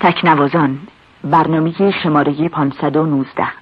تکنوازان برنامه شماره 519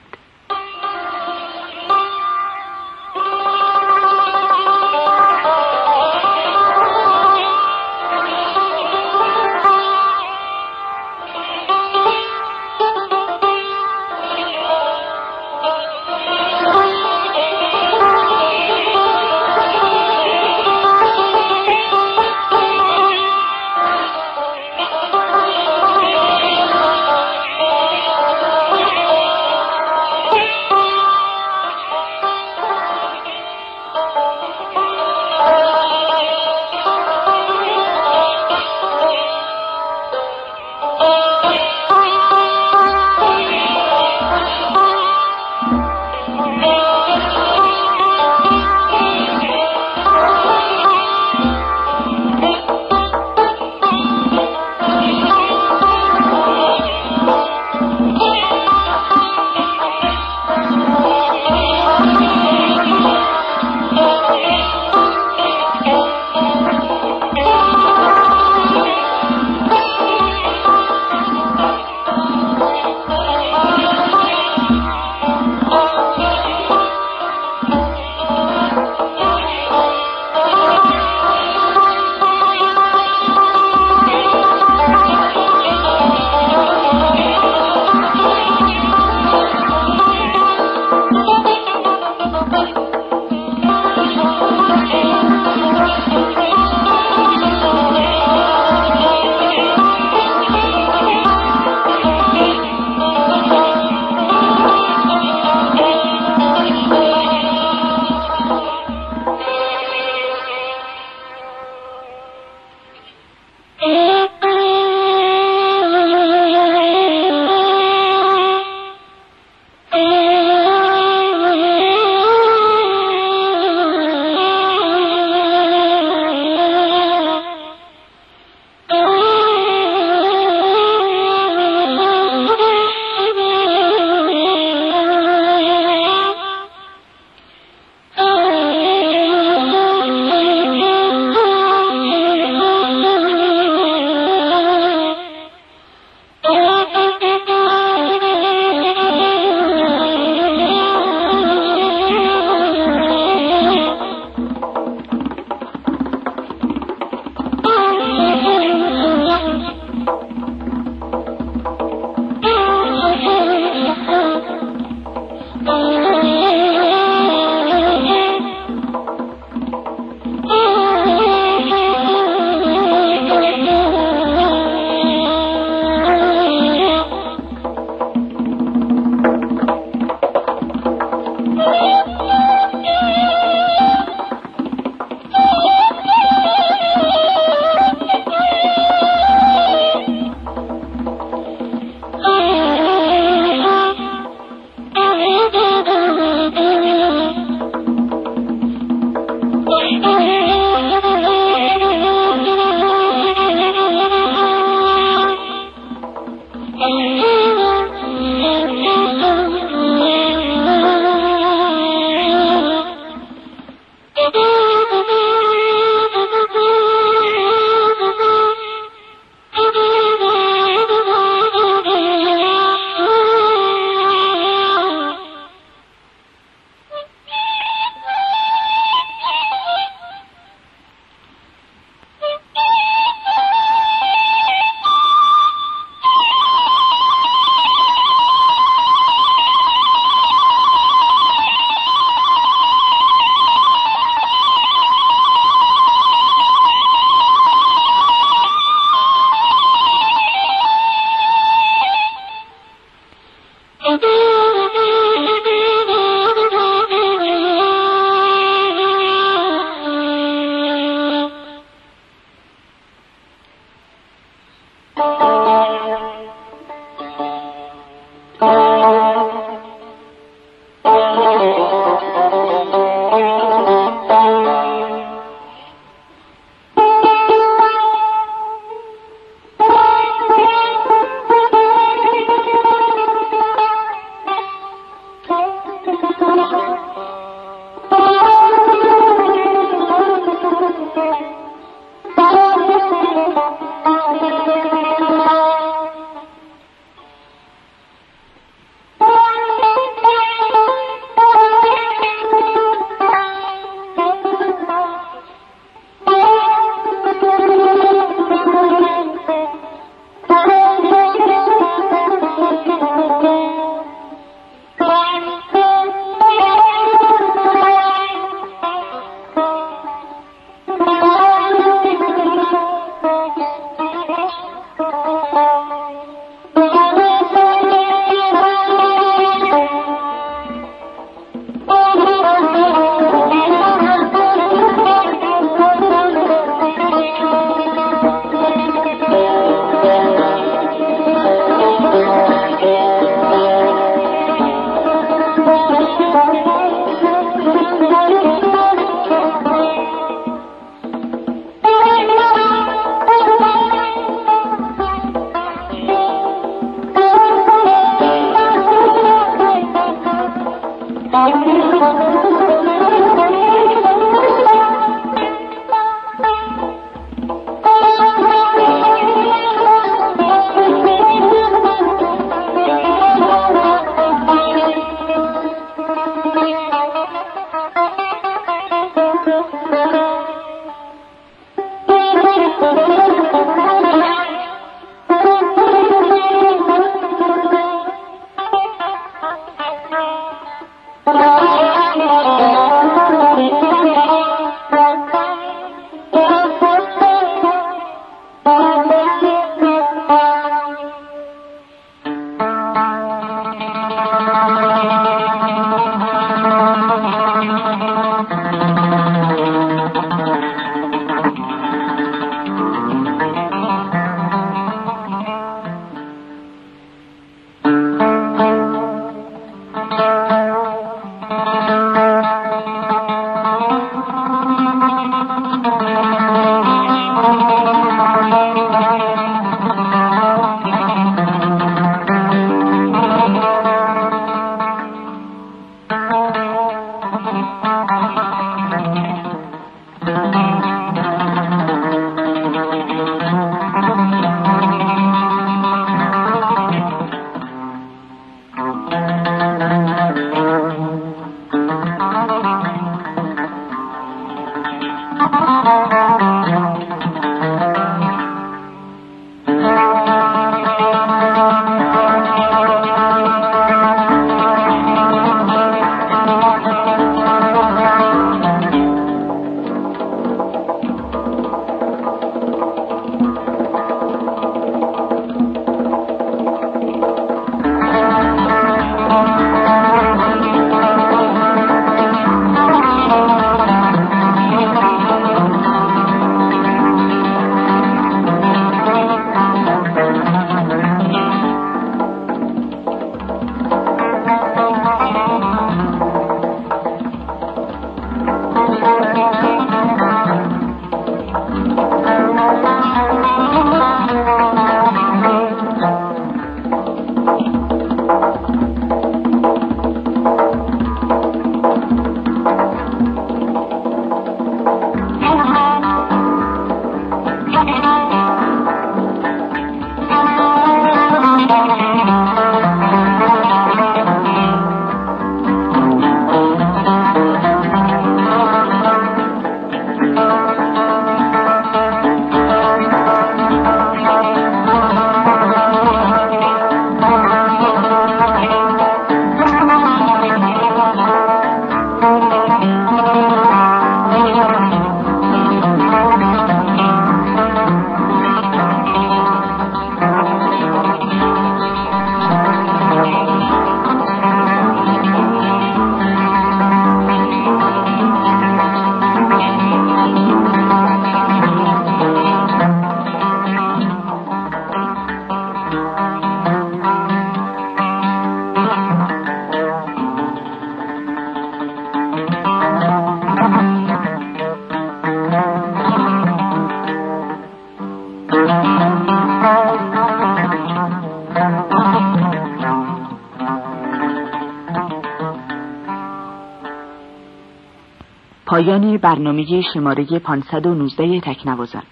پایان برنامه شماره 519 تکنوازان.